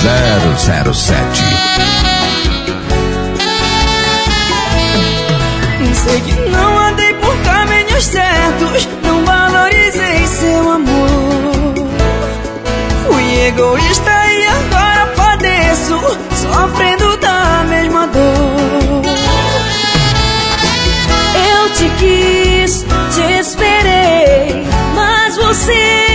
007. Sei que não andei por caminhos certos, não valorizei seu amor. Fui egoísta e agora padeço, sofrendo da mesma dor. Eu te quis, te esperei, mas você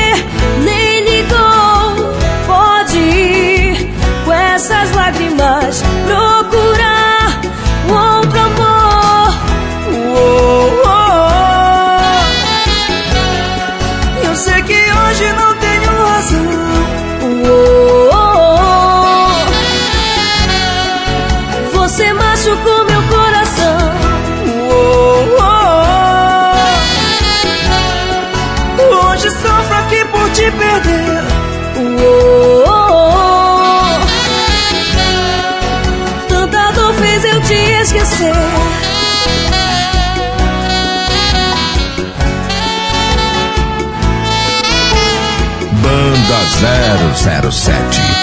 007.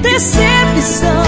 decepção.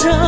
저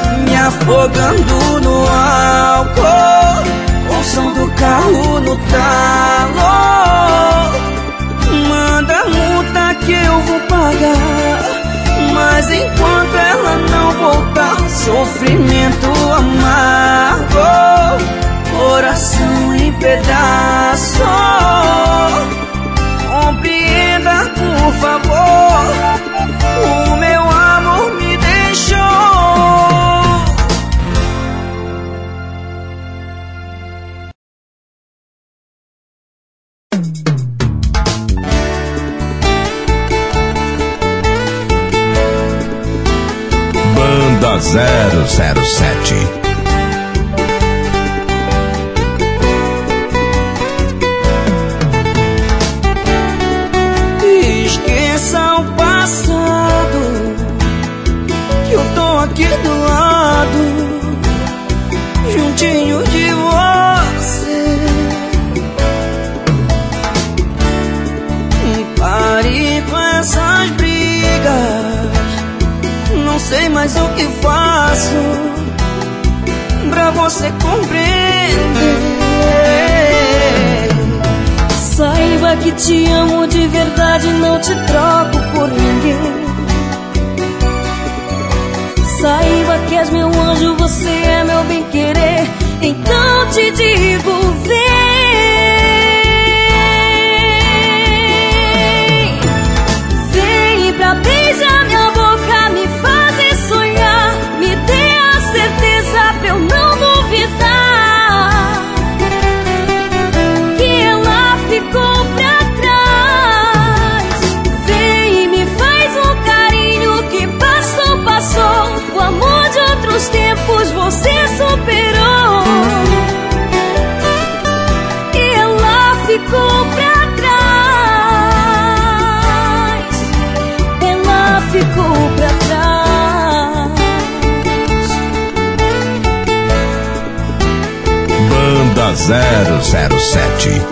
me afogando no álcool. Com o som do carro no talo Manda a multa que eu vou pagar. Mas enquanto ela não voltar Sofrimento amargo. Coração em pedaço. Compreenda, por favor 007 Mas o que faço pra você compreender? Saiba que te amo de verdade 007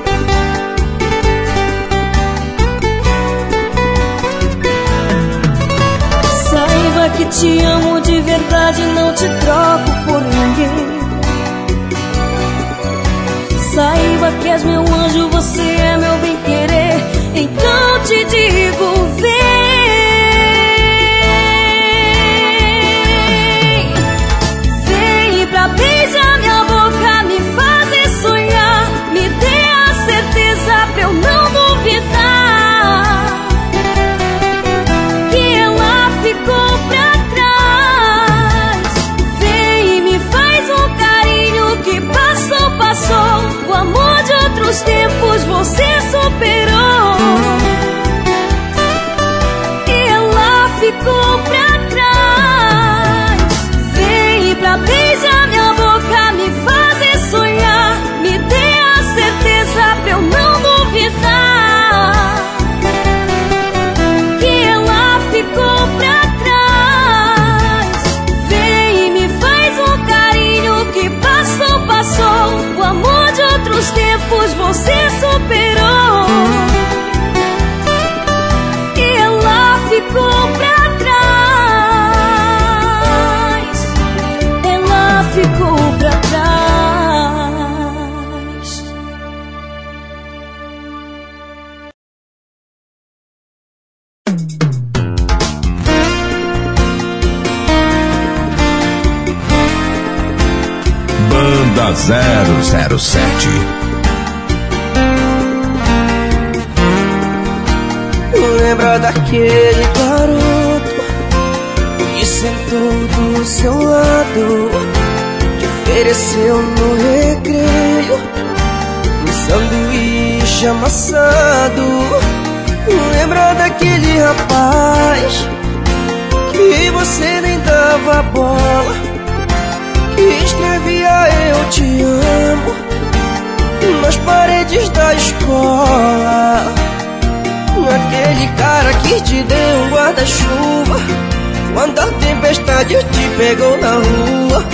pegou na rua.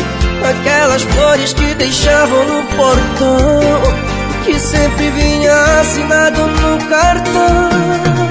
Aquelas flores que deixavam no portão que sempre vinha assinado no cartão.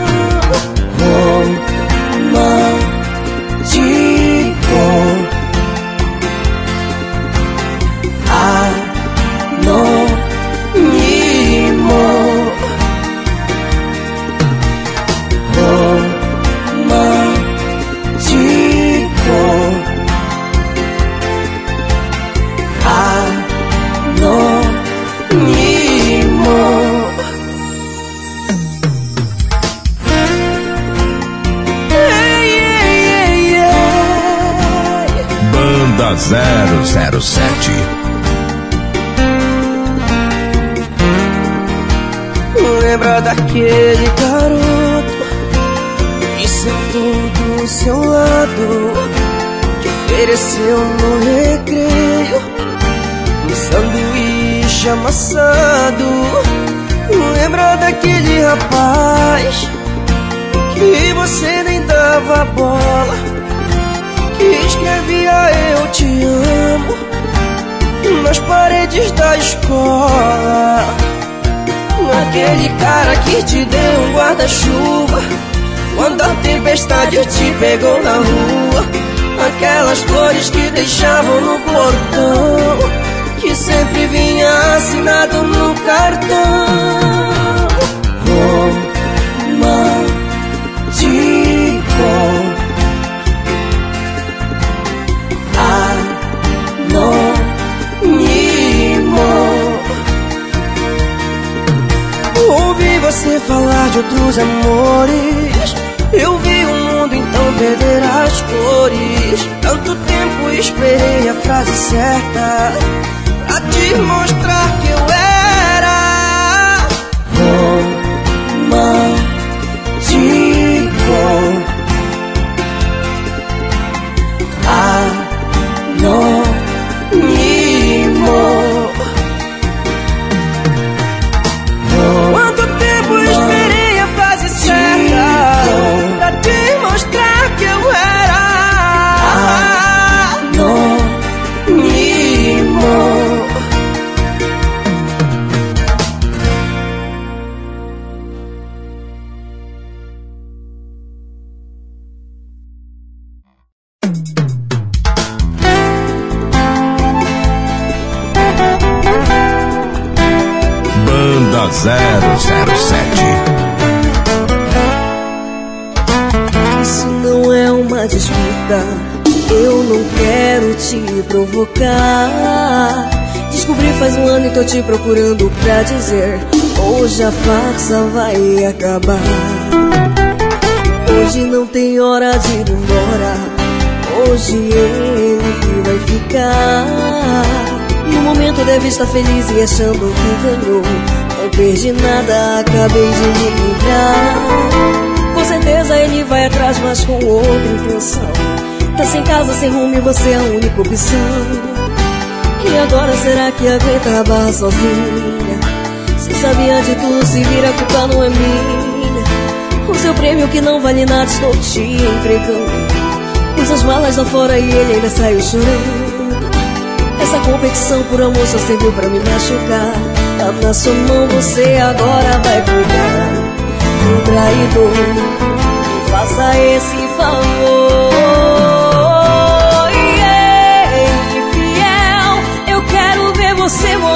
Aquele cara que te deu um guarda-chuva. Quando a tempestade te pegou na rua. Aquelas flores que deixavam no portão. Que sempre vinha assinado no cartão falar de outros amores. Eu vi o mundo então perder as cores. Tanto tempo esperei a frase certa Pra te mostrar a farsa vai acabar. Hoje não tem hora de ir embora. Hoje ele vai ficar. No momento deve estar feliz e achando que ganhou. Não perdi nada, acabei de me livrar. Com certeza ele vai atrás, mas com outra intenção. Tá sem casa, sem rumo e você é a única opção. E agora será que aguenta a barra sozinha? Sabia de tudo, se vira, a culpa não é minha. O seu prêmio que não vale nada, estou te entregando. Pus as malas lá fora e ele ainda saiu chorando. Essa competição por amor só serviu pra me machucar. Tá na sua mão, você agora vai cuidar do traidor. Faça esse favor. Yeah, fiel, eu quero ver você motel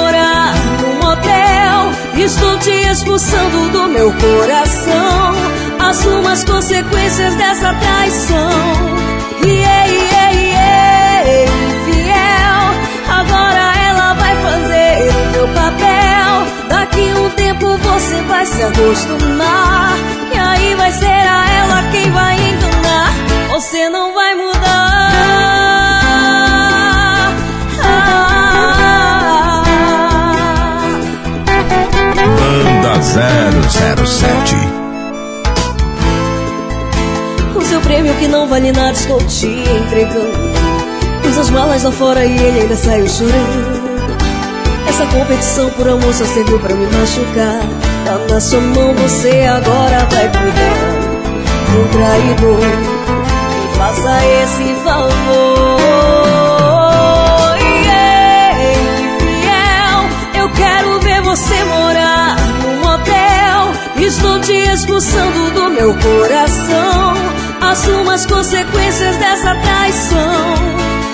estou te expulsando do meu coração. Assuma as consequências dessa traição. Ei, ei, ei, infiel. Agora ela vai fazer o meu papel. Daqui um tempo você vai se acostumar. E aí vai ser a ela quem vai enganar. Você não vai mudar. 007 O seu prêmio que não vale nada estou te entregando. Pus as malas lá fora e ele ainda saiu chorando. Essa competição por amor só serviu pra me machucar. Tá na sua mão, você agora vai cuidar. Um traidor, me faça esse favor. Yeah, infiel, eu quero ver você morar. Estou te expulsando do meu coração. Assuma as consequências dessa traição.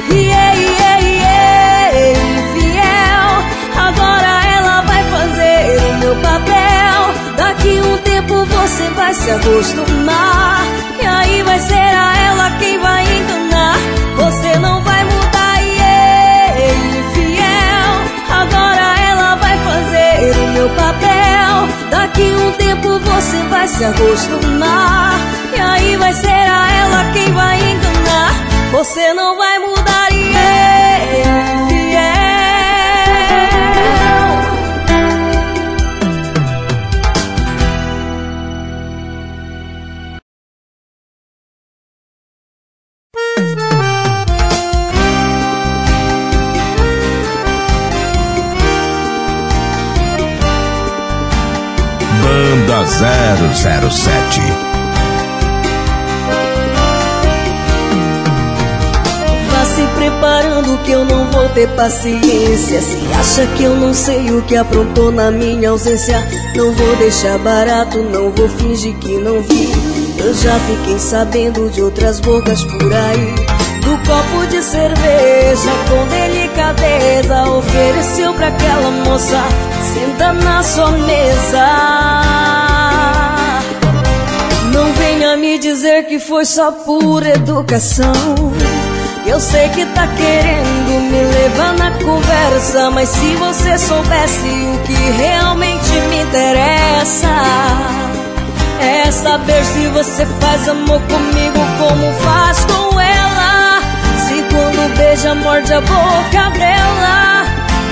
Yeah, yeah, yeah, infiel. Agora ela vai fazer o meu papel. Daqui um tempo você vai se acostumar. E aí vai ser a ela quem vai Daqui um tempo você vai se acostumar. E aí vai ser a ela quem vai enganar. Você não vai mudar, 007 Vá se preparando que eu não vou ter paciência. Se acha que eu não sei o que aprontou na minha ausência, não vou deixar barato, não vou fingir que não vi. Eu já fiquei sabendo de outras bocas por aí. Do copo de cerveja com delicadeza ofereceu pra aquela moça, senta na sua mesa. Me dizer que foi só por educação. Eu sei que tá querendo me levar na conversa, mas se você soubesse o que realmente me interessa, é saber se você faz amor comigo como faz com ela. Se quando beija, morde a boca dela.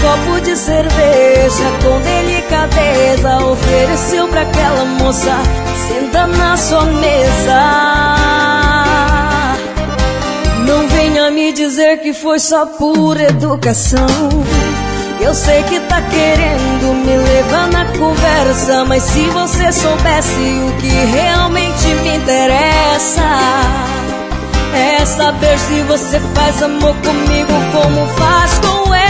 copo de cerveja com delicadeza ofereceu pra aquela moça, senta na sua mesa. Não venha me dizer que foi só por educação. Eu sei que tá querendo me levar na conversa, mas se você soubesse o que realmente me interessa, é saber se você faz amor comigo como faz com ela.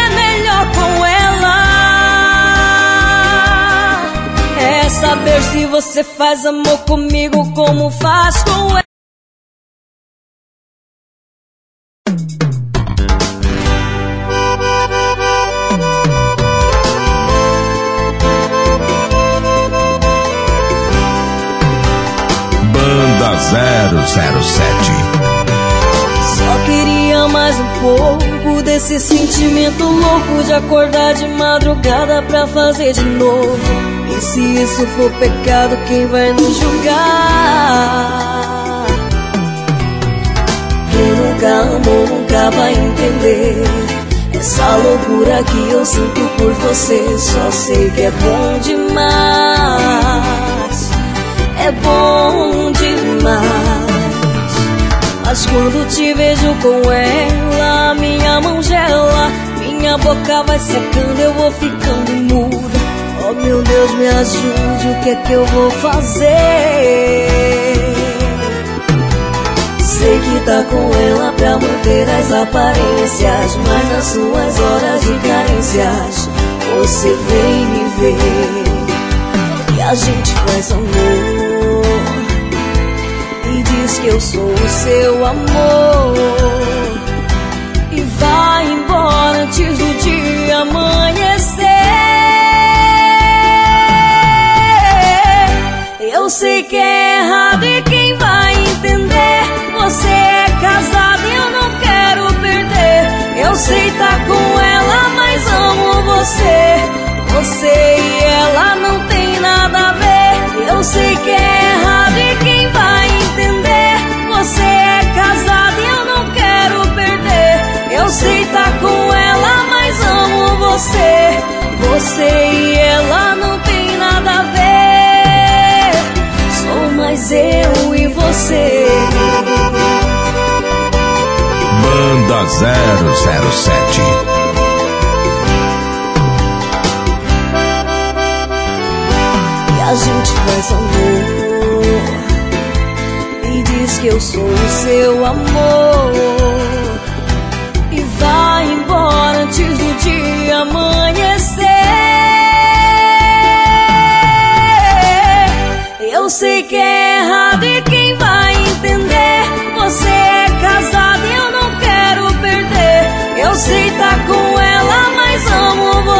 saber se você faz amor comigo como faz com ela. Banda 007 Só queria mais um pouco desse sentimento louco de acordar de madrugada pra fazer de novo. E se isso for pecado, quem vai nos julgar? Quem nunca amou nunca vai entender. Essa loucura que eu sinto por você, só sei que é bom demais. É bom demais. Mas quando te vejo com ela, minha mão gela, minha boca vai secando, eu vou ficando muda. Oh meu Deus, me ajude, o que é que eu vou fazer? Sei que tá com ela pra manter as aparências, mas nas suas horas de carências, você vem me ver. E a gente faz amor. Diz que eu sou o seu amor sei que é errado e quem vai entender? Você é casado e eu não quero perder. Eu sei tá com ela, mas amo você. Você e ela não tem nada a ver. Eu sei que é errado e quem vai você é casado e eu não quero perder. Eu sei tá com ela, mas amo você. Você e ela não tem nada a ver. Mais eu e você. Banda 007 E a gente faz amor. Diz que eu sou o seu amor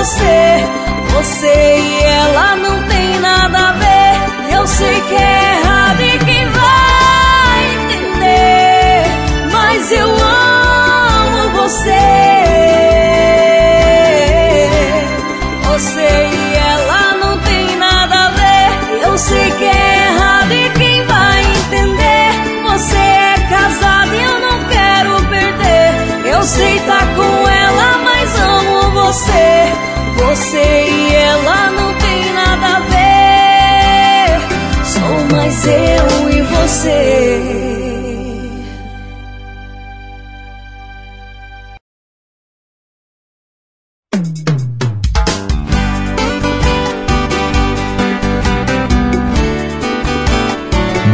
você. Você e ela não tem nada a ver. Eu sei que é errado e quem mas eu amo você. Você e ela não tem nada a ver. Eu sei que é errado e quem vai entender? Você é casado e eu não quero perder. Eu sei tá com ela, mas amo você. Você e ela não tem nada a ver. Sou mais eu e você.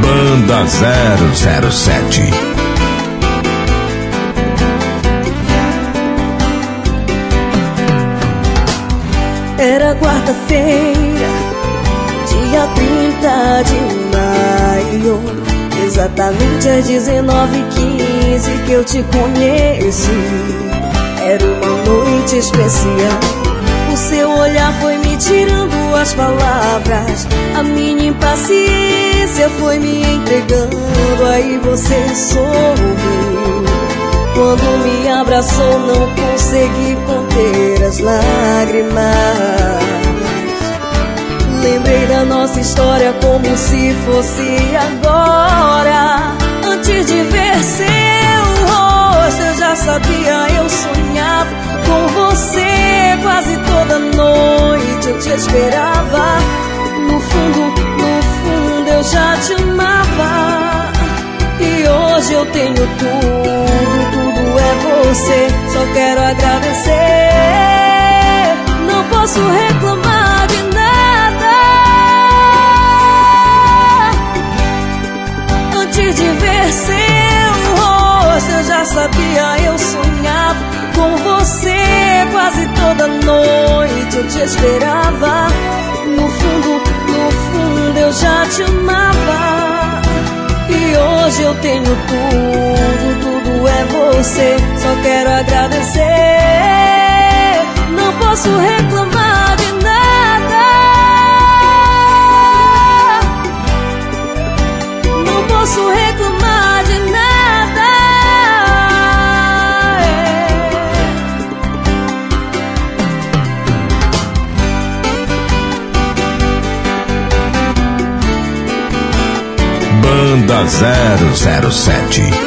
Banda 007 Era quarta-feira, dia 30 de maio. Exatamente às 19h15 que eu te conheci. Era uma noite especial. O seu olhar foi me tirando as palavras. A minha impaciência foi me entregando. Aí você sorriu. Quando me abraçou não consegui conter as lágrimas Lembrei da nossa história como se fosse agora Antes de ver seu rosto eu já sabia, eu sonhava com você quase toda noite eu te esperava. No fundo, no fundo eu já te amava. E hoje eu tenho tudo, tudo é você. Só quero agradecer. Não posso reclamar de nada. Antes de ver seu rosto, eu já sabia, eu sonhava com você quase toda noite eu te esperava. No fundo, no fundo eu já te amava. E hoje eu tenho tudo, é você. Só quero agradecer. Não posso reclamar de nada. Não posso reclamar de nada. Banda 007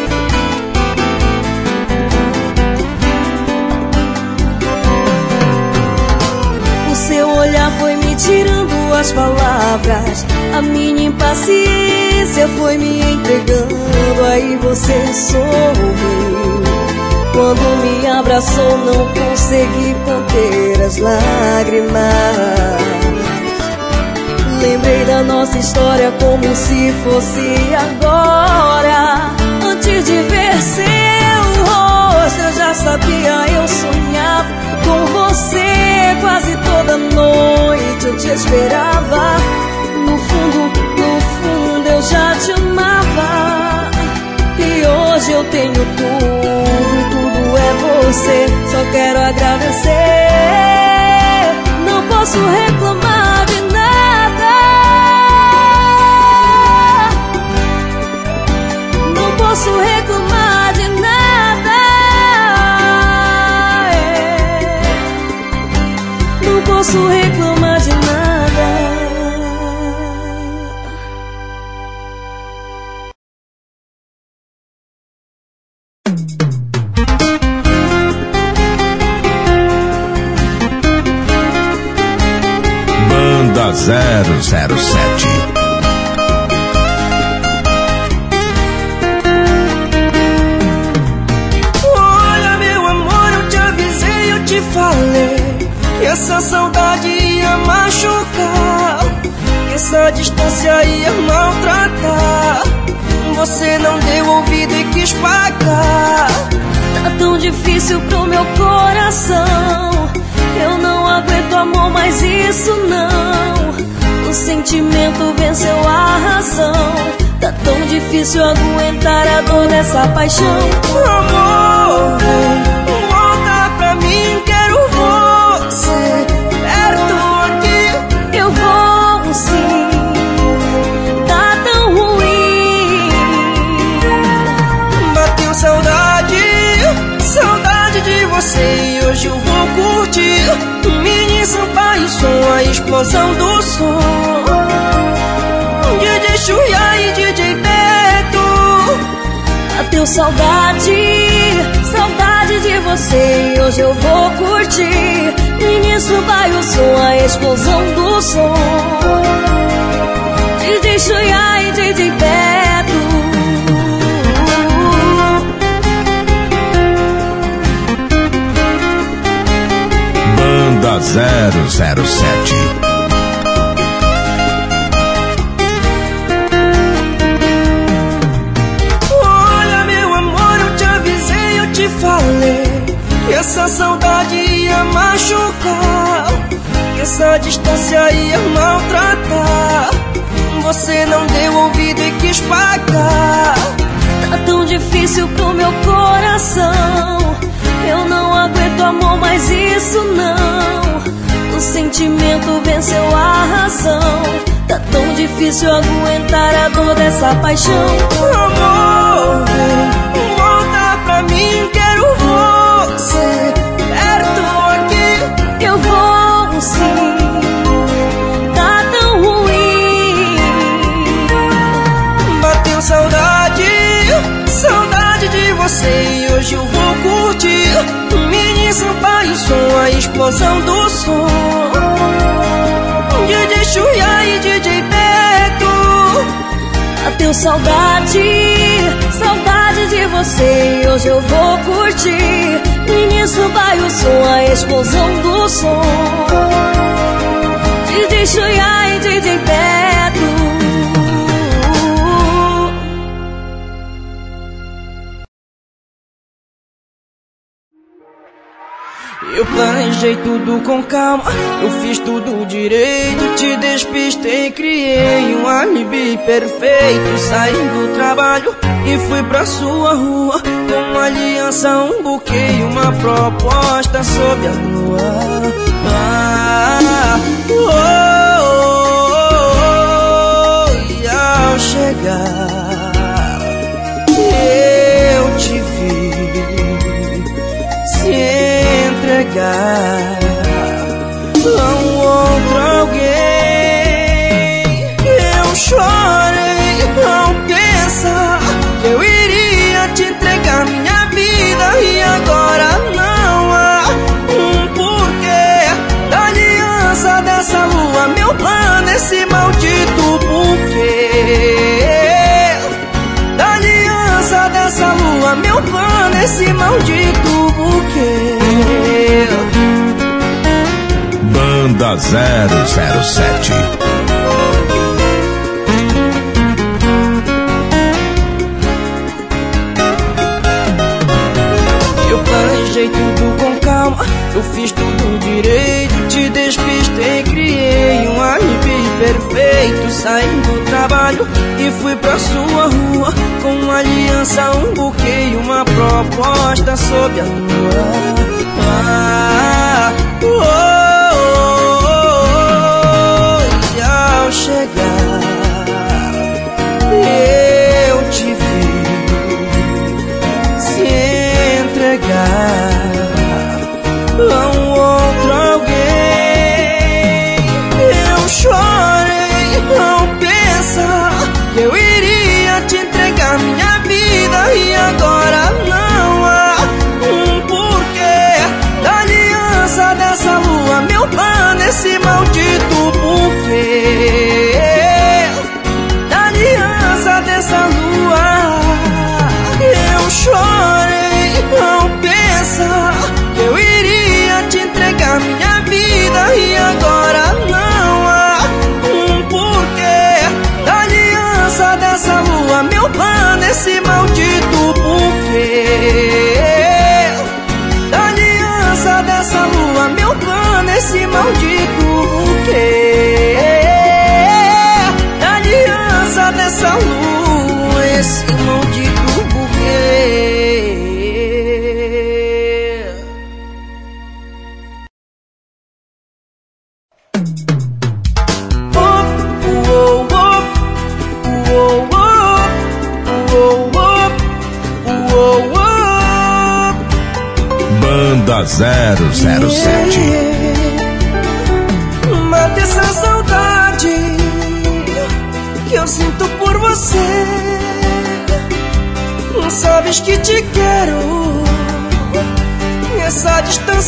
tirando as palavras. A minha impaciência foi me entregando. Aí você sorriu. Quando me abraçou, não consegui conter as lágrimas. Lembrei da nossa história como se fosse agora. Eu te esperava. No fundo, no fundo, eu já te amava. E hoje eu tenho tudo, tudo é você. Só quero agradecer. Não posso reclamar de nada. Não posso reclamar de nada. É. Não posso reclamar 007. falei que essa saudade ia machucar, que essa distância ia maltratar. Você não deu ouvido e quis pagar. Tá tão difícil pro meu coração eu não aguento amor, mas isso não. O sentimento venceu a razão. Tá tão difícil aguentar a dor dessa paixão. Amor, vem, explosão do som. DJ Xuia e DJ Beto. Bateu saudade, saudade de você e hoje eu vou curtir. E nisso vai o som, a explosão do som. DJ Xuia e DJ Beto. Banda 007 essa saudade ia machucar, essa distância ia maltratar. Você não deu ouvido e quis pagar. Tá tão difícil pro meu coração. Eu não aguento amor, mas isso não. O sentimento venceu a razão. Tá tão difícil aguentar a dor dessa paixão. Amor, volta pra mim, explosão do som. DJ Xuia e DJ Beto. Bateu saudade, saudade de você e hoje eu vou curtir. E nisso vai o som, a explosão do som. DJ Xuia e DJ Beto. Eu planejei tudo com calma, eu fiz tudo direito, te despistei, criei um alibi perfeito. Saí do trabalho e fui pra sua rua, com uma aliança, um buquê e uma proposta sob a lua. Ah, oh, oh, oh, oh, e ao chegar chegar a um outro alguém. Eu chorei ao pensar que eu iria te entregar minha vida e agora não há um porquê da aliança dessa lua, meu plano, esse maldito porquê essa lua, meu plano, esse maldito 007 Eu planejei tudo com calma, eu fiz tudo direito, te despistei, criei um alibi perfeito, saí do trabalho e fui pra sua rua Com uma aliança, um buquê e uma proposta sob a lua ah, oh, Chegar Eu te vi Se entregar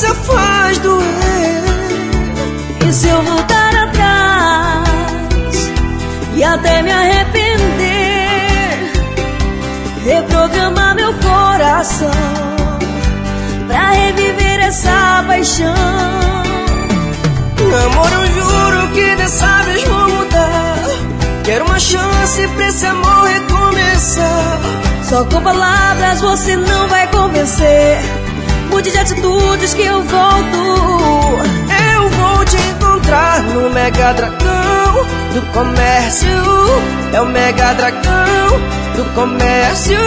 Distância faz doer. E se eu voltar atrás e até me arrepender, reprogramar meu coração pra reviver essa paixão. Amor, eu juro que dessa vez vou mudar. Quero uma chance pra esse amor recomeçar. Só com palavras você não vai convencer. Mude de atitudes que eu volto. Eu vou te encontrar no Mega Dragão do Comércio. É o Mega Dragão do Comércio.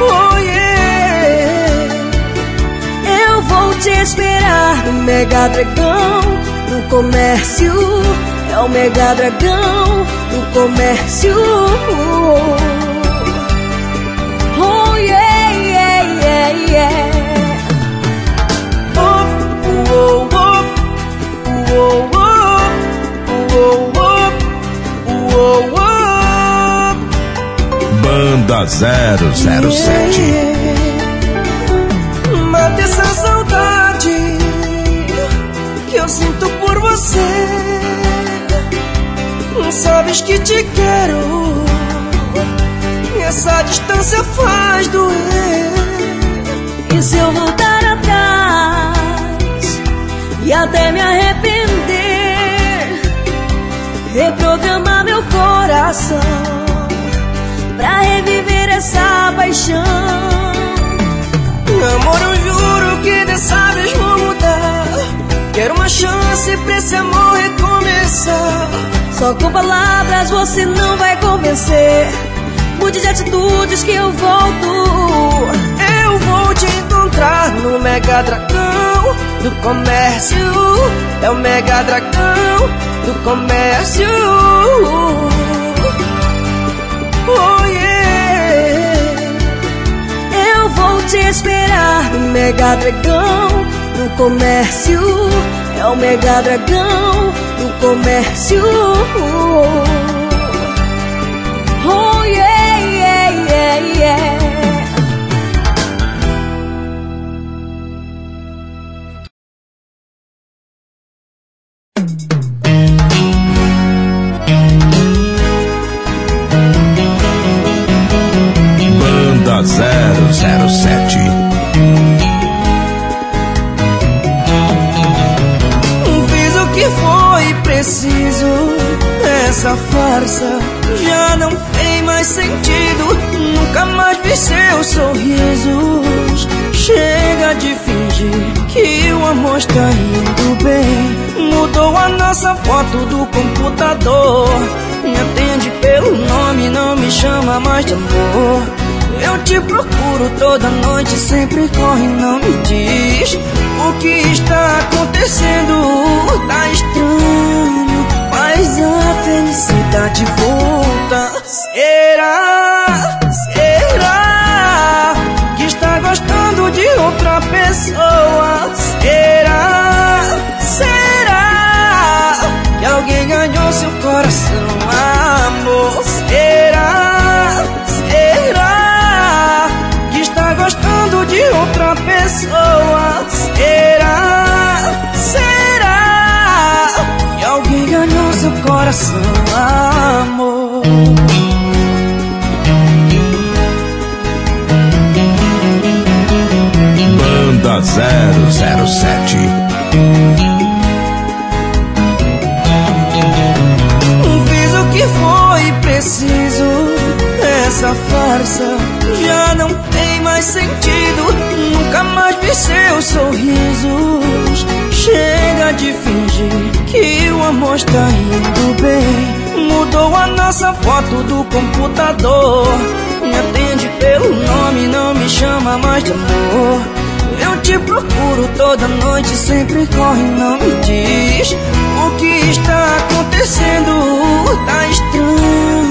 Oh yeah. Eu vou te esperar no Mega Dragão do Comércio. É o Mega Dragão do Comércio. Banda 007 Mata essa saudade que eu sinto por você. Sabes que te quero. Essa distância faz doer. E se eu voltar atrás e até me arrepender, reprogramar meu coração pra reviver essa paixão. Amor, eu juro que dessa vez vou mudar. Quero uma chance pra esse amor recomeçar. Só com palavras você não vai convencer. Mude de atitudes que eu volto. Eu vou te encontrar no Mega Dragão do Comércio. É o Mega Dragão do Comércio. Oh yeah. Eu vou te esperar no mega dragão do comércio. É o mega dragão do comércio. Oh yeah, foto do computador. Me atende pelo nome, não me chama mais de amor. Eu te procuro toda noite, sempre corre, não me diz o que está acontecendo. Tá estranho, faz a felicidade volta. Será? Será que está gostando de outra pessoa? Será? Alguém ganhou seu coração, amor? Será? Será que está gostando de outra pessoa? Será? Será que alguém ganhou seu coração, amor? Banda 007 preciso. Essa farsa já não tem mais sentido. Nunca mais vi seus sorrisos. Chega de fingir que o amor está indo bem. Mudou a nossa foto do computador. Me atende pelo nome, não me chama mais de amor. Eu te procuro toda noite, sempre corre, não me diz o que está acontecendo. Tá estranho,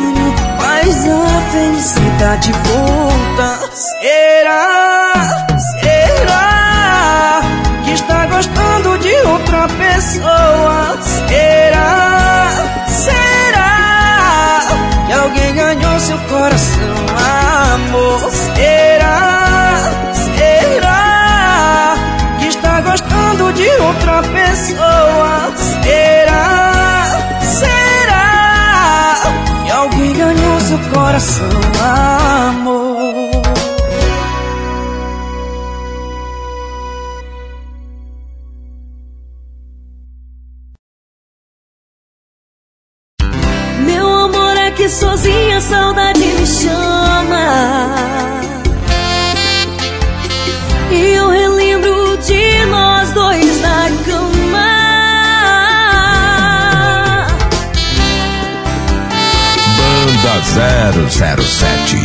faz a felicidade volta. Será? Será que está gostando de outra pessoa? Será? Será que alguém ganhou seu coração, amor? Será? Será que está gostando de outra pessoa? Seu coração, amor? Meu amor é que sozinha saudade me chama. 007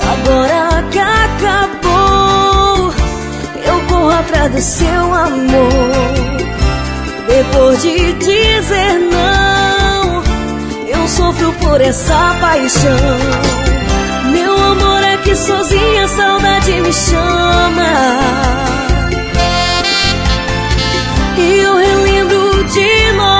Agora que acabou, eu corro atrás do seu amor. Depois de dizer não, eu sofro por essa paixão. Que sozinha a saudade me chama. E eu relembro de nós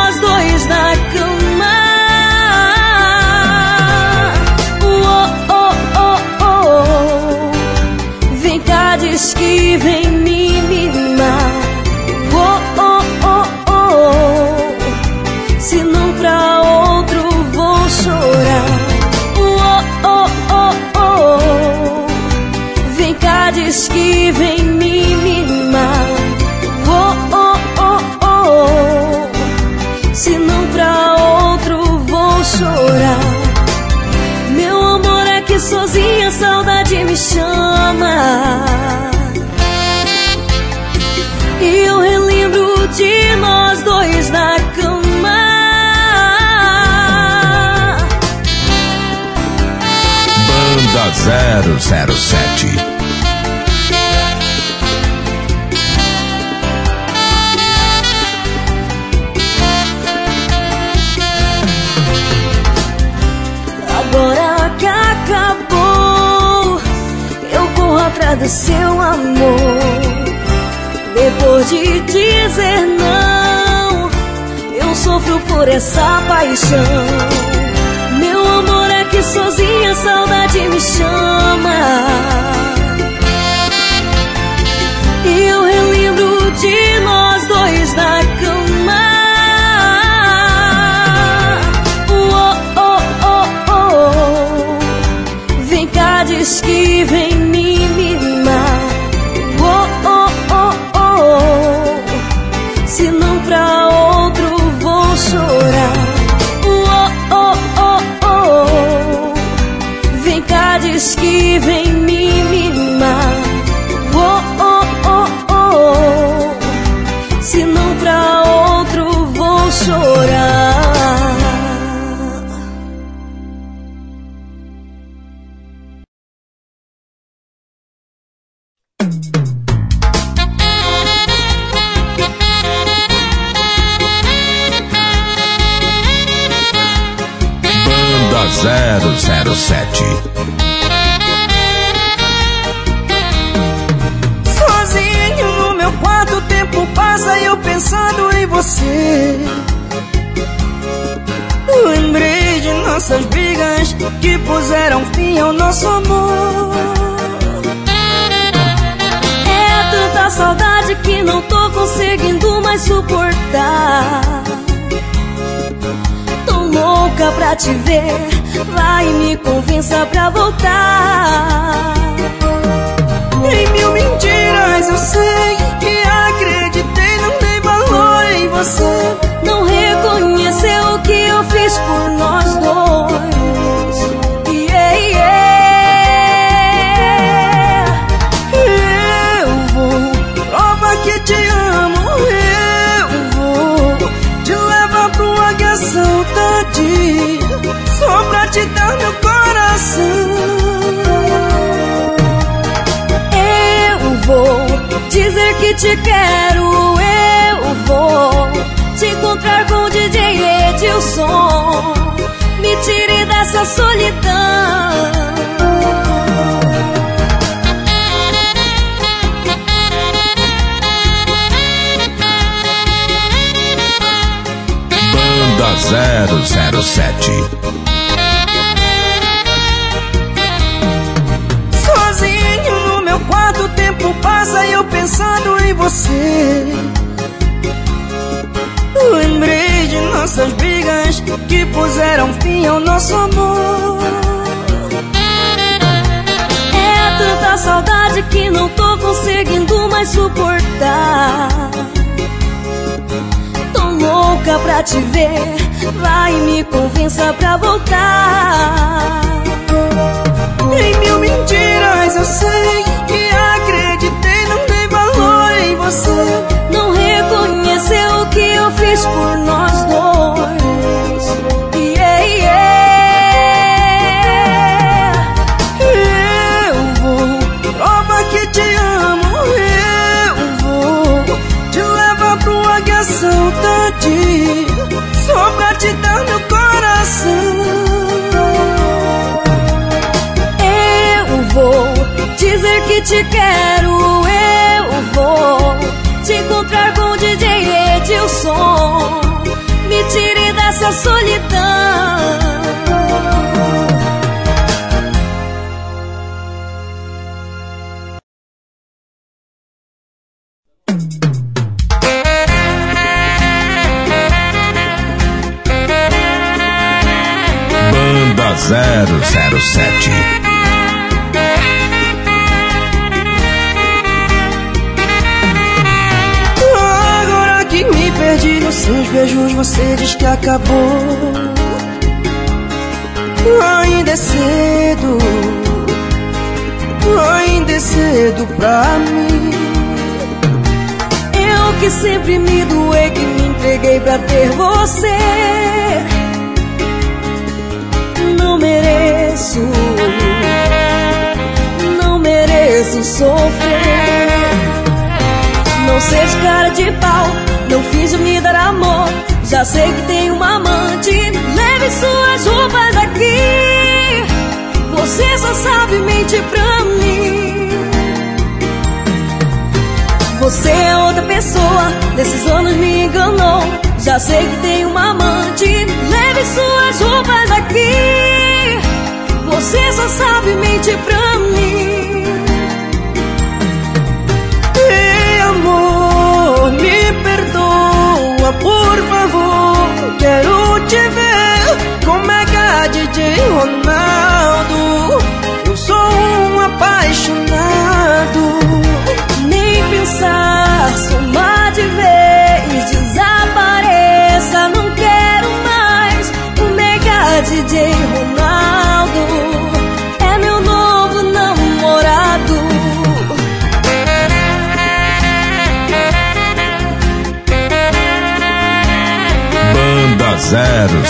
07. Agora que acabou, eu corro atrás do seu amor. Depois de dizer não, eu sofro por essa paixão saudade me chama. E eu relembro de nós dois na cama. Oh, oh, oh, oh. Vem cá, diz que vem me te ver, vai me convença pra voltar. Em mil mentiras eu sei que acreditei, não dei valor em você. Não dizer que te quero. Eu vou te encontrar com o DJ Edilson. Me tire dessa solidão. Banda 007. Pensando em você. Lembrei de nossas brigas que puseram fim ao nosso amor. É tanta saudade que não tô conseguindo mais suportar. Tô louca pra te ver, vai me convença pra voltar. Em mil mentiras eu sei que acreditei, você. Não reconheceu o que eu fiz por nós dois. Yeah, yeah. Eu vou, prova que te amo. Eu vou te levar pro águia tadinho, só pra te dar meu coração. Eu vou dizer que te quero. Vou te encontrar o DJ Edilson. Me tire dessa solidão. Banda 007. Seus beijos, você diz que acabou. Ainda é cedo, ainda é cedo pra mim. Eu que sempre me doei, que me entreguei pra ter você. Não mereço, não mereço sofrer. Não seja cara de pau, fiz de me dar amor. Já sei que tem uma amante, leve suas roupas daqui. Você só sabe mentir pra mim. Você é outra pessoa, nesses anos me enganou. Já sei que tem uma amante, leve suas roupas daqui. Você só sabe mentir pra mim. Por favor. Quero te ver como é que DJ Ronaldo. Eu sou um apaixonado pensar,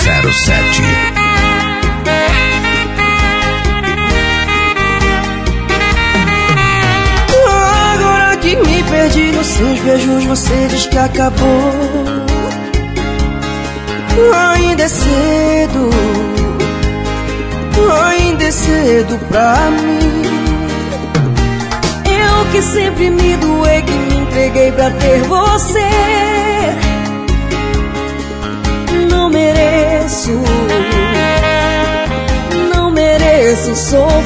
007 perdi nos seus beijos, você diz que acabou. Ainda é cedo, ainda é cedo pra mim. Eu que sempre me doei, que me entreguei pra ter você. Mereço, não mereço sofrer.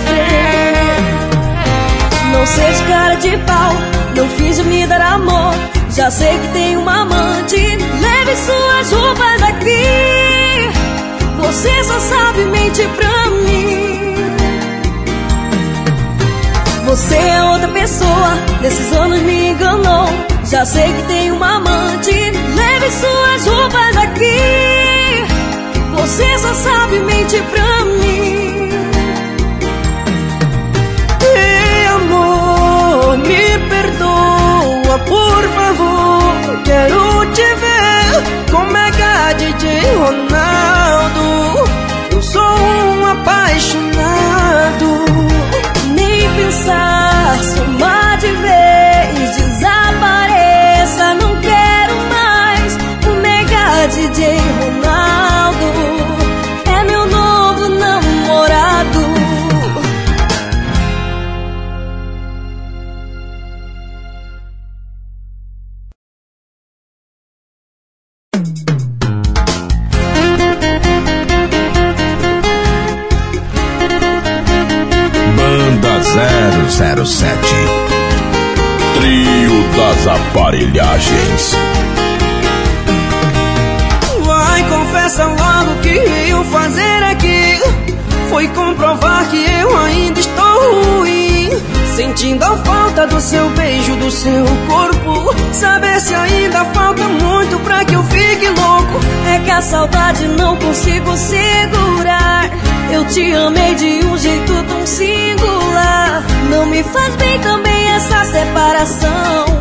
Não seja cara de pau não fiz me dar amor, já sei que tem uma amante. Leve suas roupas daqui. Você só sabe mentir pra mim. Você é outra pessoa, nesses anos me enganou. Já sei que tem uma amante. Leve suas roupas daqui. Você só sabe mentir pra mim. Ei, amor, me perdoa, por favor. Quero te ver como é que a DJ Ronaldo. Eu sou um apaixonado. Nem pensar, somar Aparelhagens. Vai, confessa logo que eu fazer aqui foi comprovar que eu ainda estou ruim. Sentindo a falta do seu beijo, do seu corpo. Saber se ainda falta muito pra que eu fique louco. É que a saudade não consigo segurar. Eu te amei de um jeito tão singular. Não me faz bem também essa separação.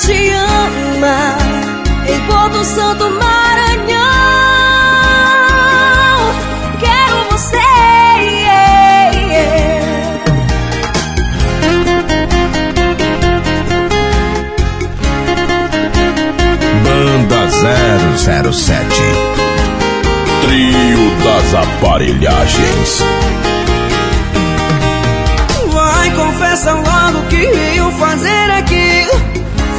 te ama. Em Porto Santo Maranhão. Quero você. Yeah, yeah. Banda 007 Trio das Aparelhagens Vai, confessa logo que eu fazer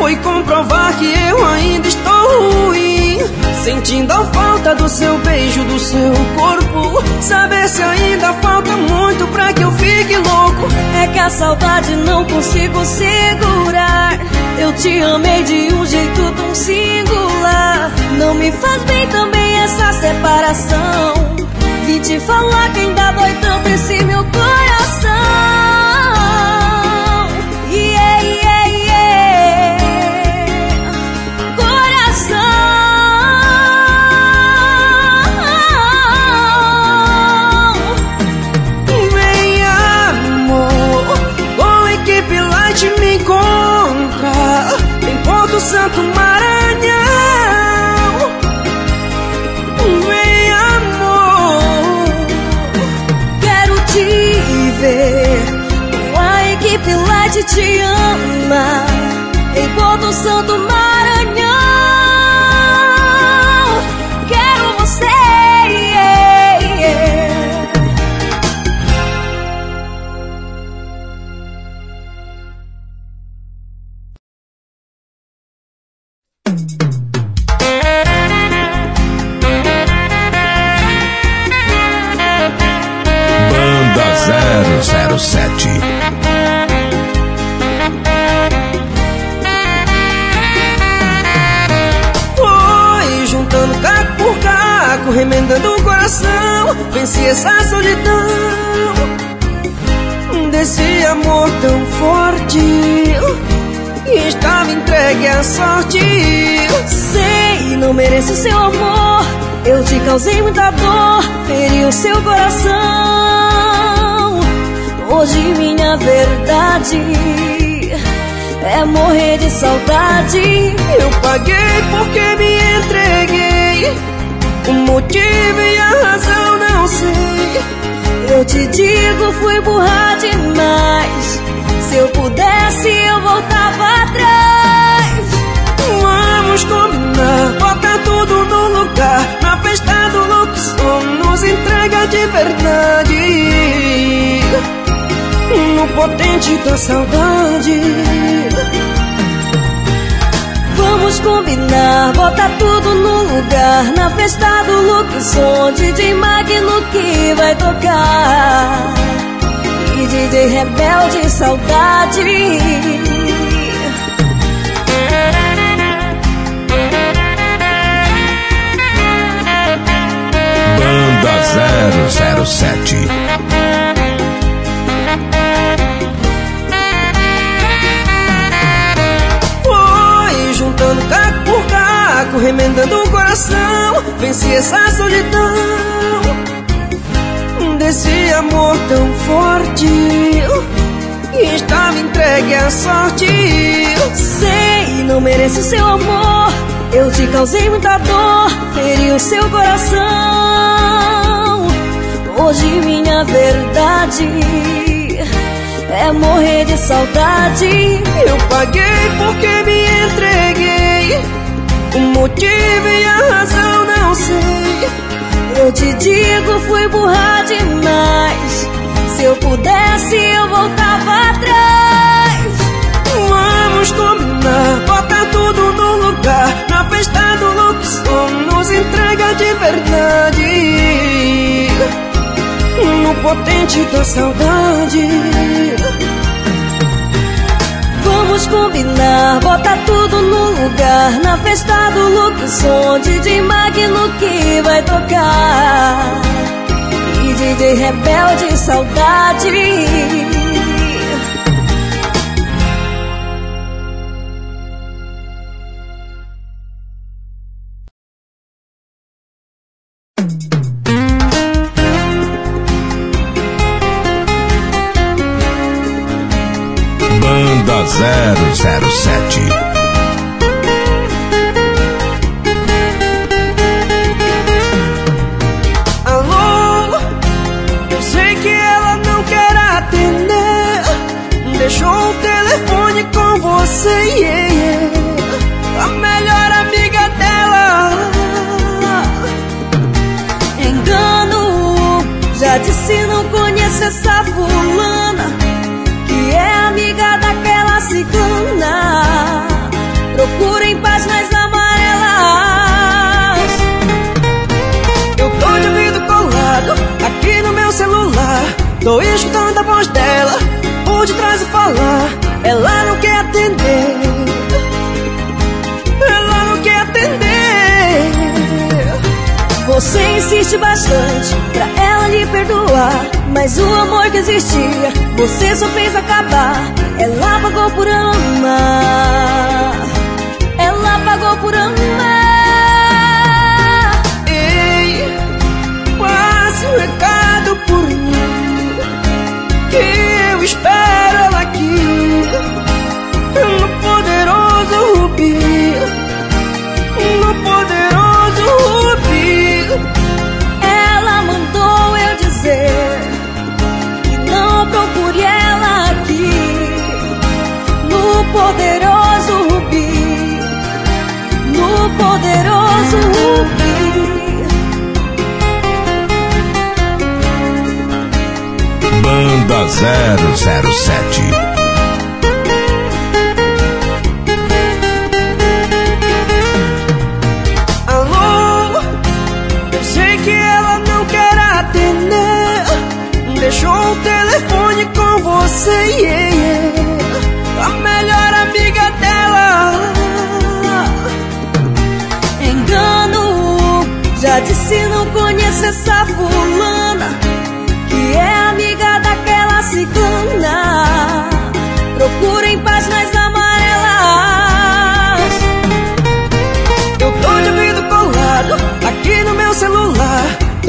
Foi comprovar que eu ainda estou ruim. Sentindo a falta do seu beijo, do seu corpo. Saber se ainda falta muito pra que eu fique louco. É que a saudade não consigo segurar. Eu te amei de um jeito tão singular. Não me faz bem também essa separação. Vim te falar que ainda dói tanto esse meu coração de verdade. No potente da saudade. Vamos combinar, bota tudo no lugar Na festa do Luke, som DJ Magno que vai tocar E DJ Rebelde Saudade Banda 007 juntando caco por caco, remendando o coração. Venci essa solidão desse amor tão forte. Estava entregue à sorte. Sei, não mereço seu amor. Eu te causei muita dor, feri o seu coração. Hoje minha verdade é morrer de saudade. Eu paguei porque me entreguei. O motivo e a razão não sei. Eu te digo, fui burra demais. Se eu pudesse, eu voltava atrás. Vamos combinar, bota tudo no lugar. Na festa do Luxon, nos entrega de verdade no potente da saudade. Vamos combinar, bota tudo no lugar. Na festa do som DJ Magno que vai tocar. E DJ Rebelde Saudade. 007. deixou o telefone com você yeah, yeah. A melhor amiga dela Engano, já disse não conhecer essa fulana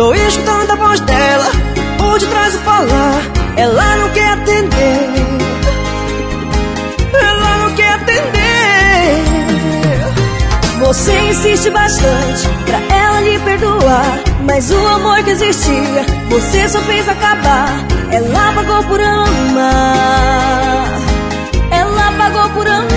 Tô escutando a voz dela, por detrás o falar. Ela não quer atender. Ela não quer atender. Você insiste bastante pra ela lhe perdoar. Mas o amor que existia, você só fez acabar. Ela pagou por amar. Ela pagou por amar.